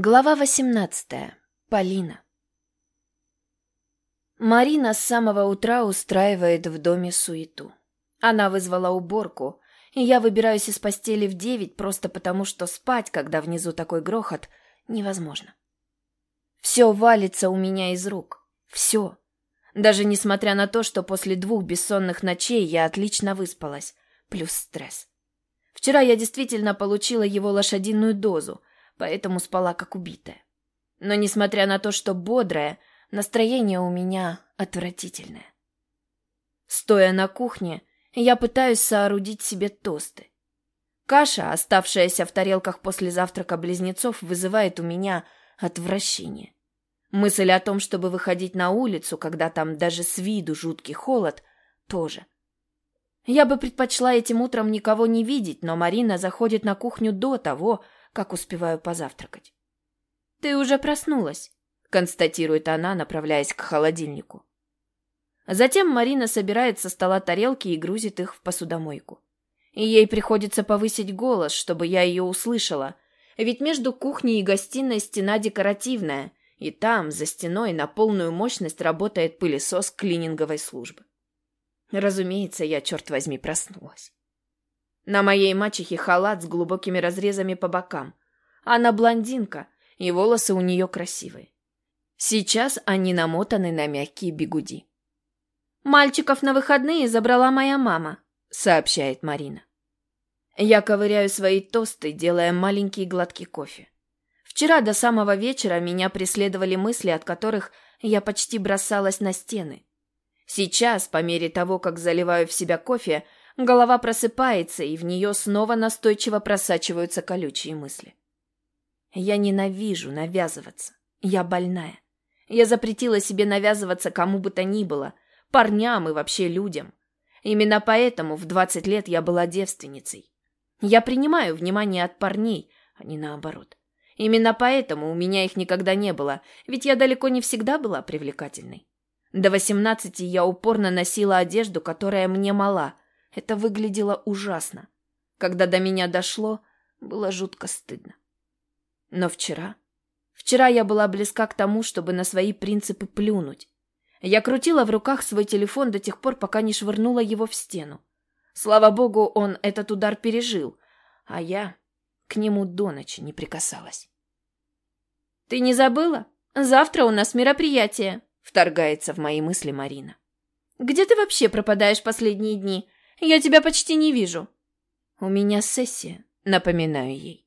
Глава 18. Полина. Марина с самого утра устраивает в доме суету. Она вызвала уборку, и я выбираюсь из постели в девять просто потому, что спать, когда внизу такой грохот, невозможно. Все валится у меня из рук. Все. Даже несмотря на то, что после двух бессонных ночей я отлично выспалась. Плюс стресс. Вчера я действительно получила его лошадиную дозу – поэтому спала как убитая. Но несмотря на то, что бодрая, настроение у меня отвратительное. Стоя на кухне, я пытаюсь соорудить себе тосты. Каша, оставшаяся в тарелках после завтрака близнецов, вызывает у меня отвращение. Мысль о том, чтобы выходить на улицу, когда там даже с виду жуткий холод, тоже. Я бы предпочла этим утром никого не видеть, но Марина заходит на кухню до того, как успеваю позавтракать. «Ты уже проснулась», — констатирует она, направляясь к холодильнику. Затем Марина собирает со стола тарелки и грузит их в посудомойку. И ей приходится повысить голос, чтобы я ее услышала, ведь между кухней и гостиной стена декоративная, и там, за стеной, на полную мощность работает пылесос клининговой службы. Разумеется, я, черт возьми, проснулась. На моей мачехе халат с глубокими разрезами по бокам. Она блондинка, и волосы у нее красивые. Сейчас они намотаны на мягкие бигуди. «Мальчиков на выходные забрала моя мама», — сообщает Марина. Я ковыряю свои тосты, делая маленькие глотки кофе. Вчера до самого вечера меня преследовали мысли, от которых я почти бросалась на стены. Сейчас, по мере того, как заливаю в себя кофе, Голова просыпается, и в нее снова настойчиво просачиваются колючие мысли. Я ненавижу навязываться. Я больная. Я запретила себе навязываться кому бы то ни было, парням и вообще людям. Именно поэтому в 20 лет я была девственницей. Я принимаю внимание от парней, а не наоборот. Именно поэтому у меня их никогда не было, ведь я далеко не всегда была привлекательной. До 18 я упорно носила одежду, которая мне мала – это выглядело ужасно. Когда до меня дошло, было жутко стыдно. Но вчера... Вчера я была близка к тому, чтобы на свои принципы плюнуть. Я крутила в руках свой телефон до тех пор, пока не швырнула его в стену. Слава богу, он этот удар пережил, а я к нему до ночи не прикасалась. «Ты не забыла? Завтра у нас мероприятие», — вторгается в мои мысли Марина. «Где ты вообще пропадаешь последние дни? Я тебя почти не вижу». «У меня сессия», — напоминаю ей.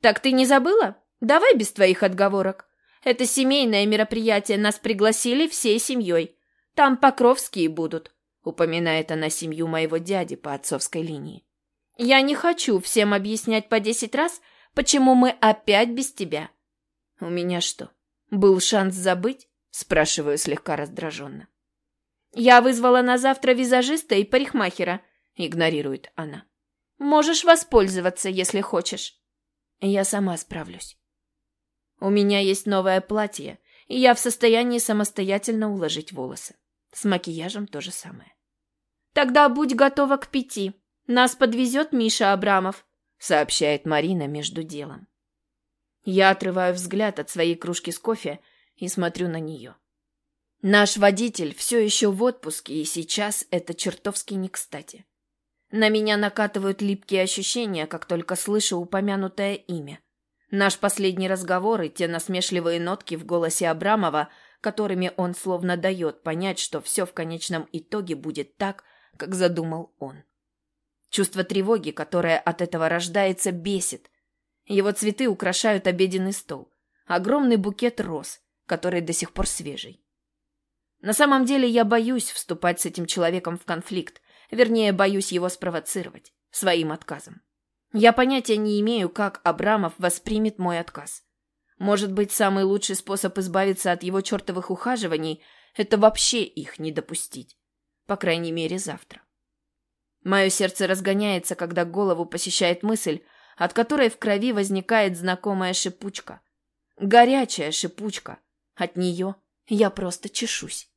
«Так ты не забыла? Давай без твоих отговорок. Это семейное мероприятие, нас пригласили всей семьей. Там Покровские будут», — упоминает она семью моего дяди по отцовской линии. «Я не хочу всем объяснять по десять раз, почему мы опять без тебя». «У меня что, был шанс забыть?» — спрашиваю слегка раздраженно. «Я вызвала на завтра визажиста и парикмахера», — игнорирует она. «Можешь воспользоваться, если хочешь». «Я сама справлюсь». «У меня есть новое платье, и я в состоянии самостоятельно уложить волосы. С макияжем то же самое». «Тогда будь готова к пяти. Нас подвезет Миша Абрамов», — сообщает Марина между делом. Я отрываю взгляд от своей кружки с кофе и смотрю на нее. Наш водитель все еще в отпуске, и сейчас это чертовски не кстати. На меня накатывают липкие ощущения, как только слышу упомянутое имя. Наш последний разговор и те насмешливые нотки в голосе Абрамова, которыми он словно дает понять, что все в конечном итоге будет так, как задумал он. Чувство тревоги, которое от этого рождается, бесит. Его цветы украшают обеденный стол. Огромный букет роз, который до сих пор свежий. На самом деле я боюсь вступать с этим человеком в конфликт, вернее, боюсь его спровоцировать своим отказом. Я понятия не имею, как Абрамов воспримет мой отказ. Может быть, самый лучший способ избавиться от его чертовых ухаживаний – это вообще их не допустить. По крайней мере, завтра. Мое сердце разгоняется, когда голову посещает мысль, от которой в крови возникает знакомая шипучка. Горячая шипучка. От нее я просто чешусь.